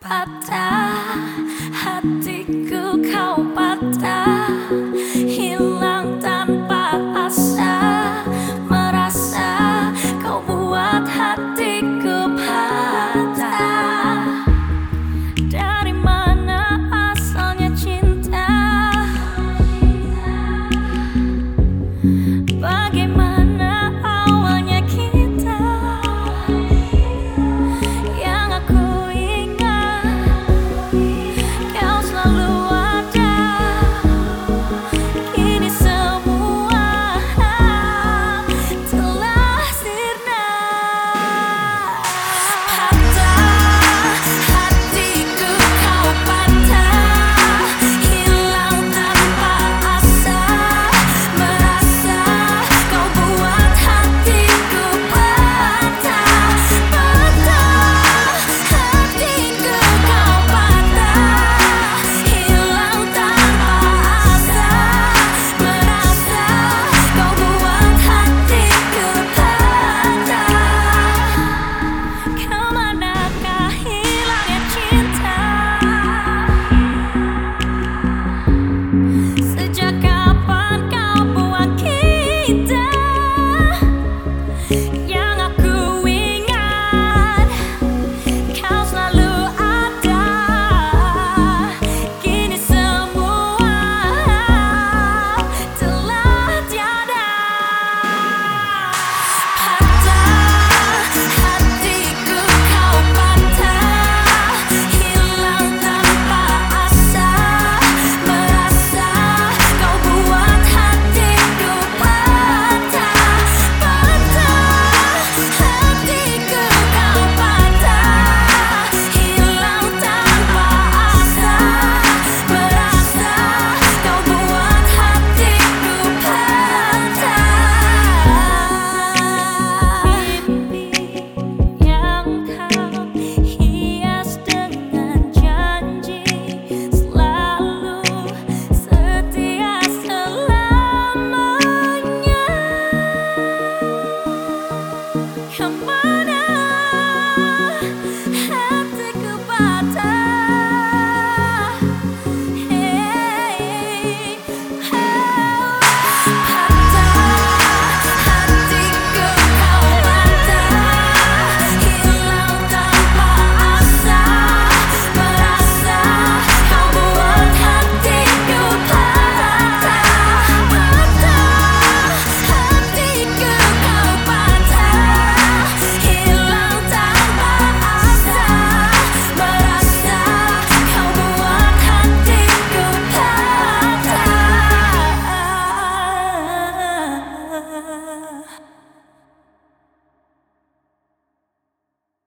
pop time.